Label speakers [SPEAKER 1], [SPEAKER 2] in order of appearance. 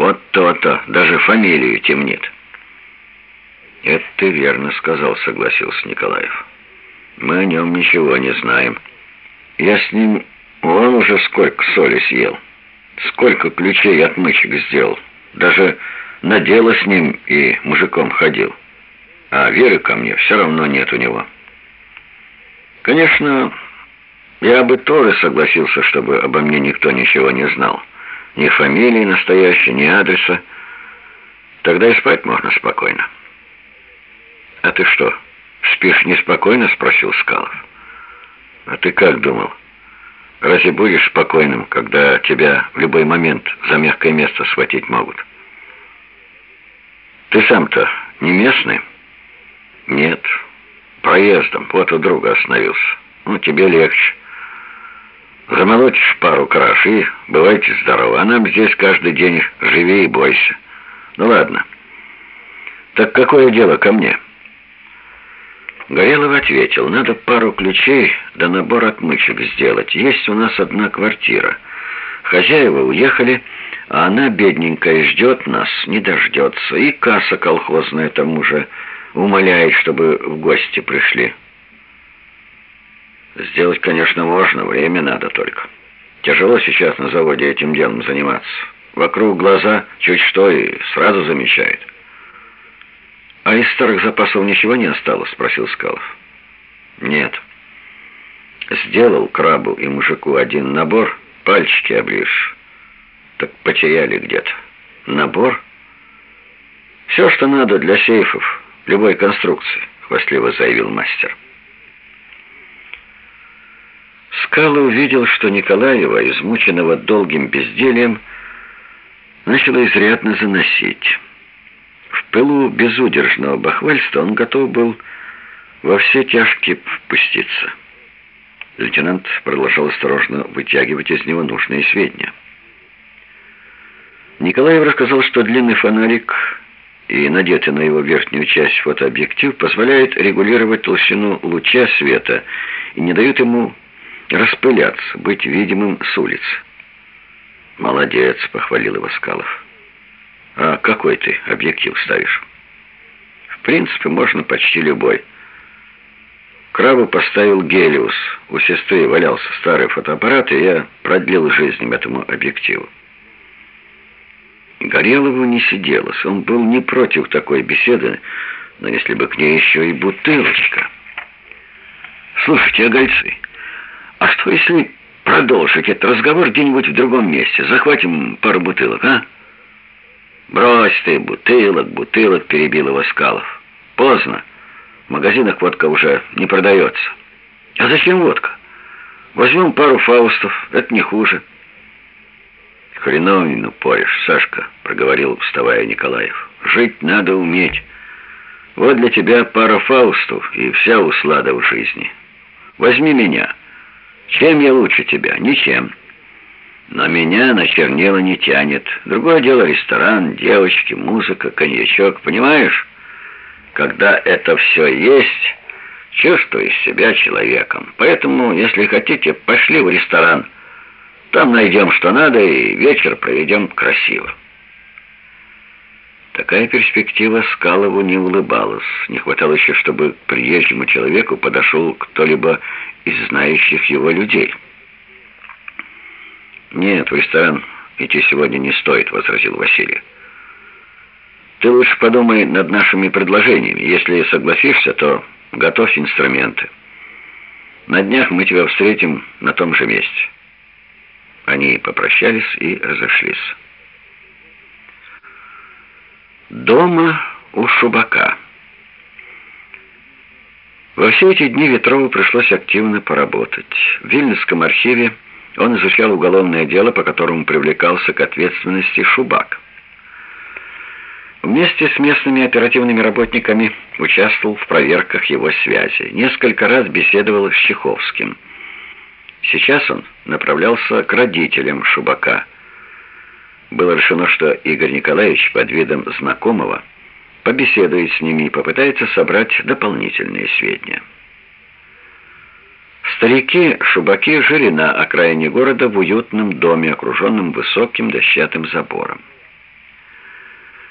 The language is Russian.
[SPEAKER 1] Вот то-то, даже фамилию темнит.
[SPEAKER 2] «Это ты верно сказал», — согласился Николаев. «Мы о нем ничего не знаем. Я с ним вон уже сколько соли съел, сколько ключей отмычек сделал, даже на дело с ним и мужиком ходил. А веры ко мне все равно нет у него». «Конечно, я бы тоже согласился, чтобы обо мне никто ничего не знал. Ни фамилии настоящей, ни адреса. Тогда и спать можно спокойно». «А ты что, спишь неспокойно?» — спросил Скалов. «А ты как думал? Разве будешь спокойным, когда тебя в любой момент за мягкое место схватить могут?» «Ты сам-то не местный?» «Нет, проездом, вот у друга остановился. Ну, тебе легче. Замолотишь пару краш и бывайте здоровы, а нам здесь каждый день живи и бойся. Ну, ладно. Так какое дело ко мне?» Горелов ответил, надо пару ключей да набор отмычек сделать. Есть у нас одна квартира. Хозяева уехали, а она, бедненькая, ждет нас, не дождется. И касса колхозная тому же умоляет, чтобы в гости пришли. Сделать, конечно, можно, время надо только. Тяжело сейчас на заводе этим делом заниматься. Вокруг глаза чуть что и сразу замечает. «А из старых запасов ничего не осталось?» — спросил Скалов. «Нет. Сделал крабу и мужику один набор, пальчики облишь. Так потеряли где-то. Набор? Все, что надо для сейфов, любой конструкции», — хвастливо заявил мастер. Скала увидел, что Николаева, измученного долгим бездельем, начала изрядно заносить. В пылу безудержного бахвальства он готов был во все тяжкие впуститься. Лейтенант продолжал осторожно вытягивать из него нужные сведения. Николаев рассказал, что длинный фонарик и надетый на его верхнюю часть фотообъектив позволяет регулировать толщину луча света и не дают ему распыляться, быть видимым с улицы. «Молодец», — похвалил его Скалов. А какой ты объектив ставишь? В принципе, можно почти любой. Крабу поставил Гелиус. У сестры валялся старый фотоаппарат, и я продлил жизнь этому объективу. Горелову не сиделось. Он был не против такой беседы, но если бы к ней еще и бутылочка. Слушайте, огольцы, а что если продолжить этот разговор где-нибудь в другом месте? Захватим пару бутылок, а? «Брось ты, бутылок, бутылок!» — перебил его Скалов. «Поздно. В магазинах водка уже не продается». «А зачем водка? Возьмем пару фаустов, это не хуже». «Хреновину порешь, Сашка», — проговорил, вставая Николаев. «Жить надо уметь. Вот для тебя пара фаустов и вся услада в жизни. Возьми меня. Чем я лучше тебя? Ничем». Но меня на чернила не тянет. Другое дело ресторан, девочки, музыка, коньячок, понимаешь? Когда это все есть, чувствуешь себя человеком. Поэтому, если хотите, пошли в ресторан. Там найдем, что надо, и вечер проведем красиво. Такая перспектива Скалову не улыбалась. Не хватало еще, чтобы к приезжему человеку подошел кто-либо из знающих его людей.
[SPEAKER 1] «Нет, в ресторан идти сегодня не стоит», — возразил Василий. «Ты лучше подумай над нашими предложениями. Если согласишься, то готовь инструменты. На днях мы тебя встретим на том же месте». Они попрощались и разошлись. Дома у Шубака. Во все эти дни Ветрову пришлось активно поработать. В Вильнюсском архиве он изучал уголовное дело, по которому привлекался к ответственности Шубак. Вместе с местными оперативными работниками участвовал в проверках его связи. Несколько раз беседовал с Чеховским. Сейчас он направлялся к родителям Шубака. Было решено, что Игорь Николаевич под видом знакомого побеседует с ними и попытается собрать дополнительные сведения. Старики Шубаки жили на окраине города в уютном доме, окруженном высоким дощатым забором.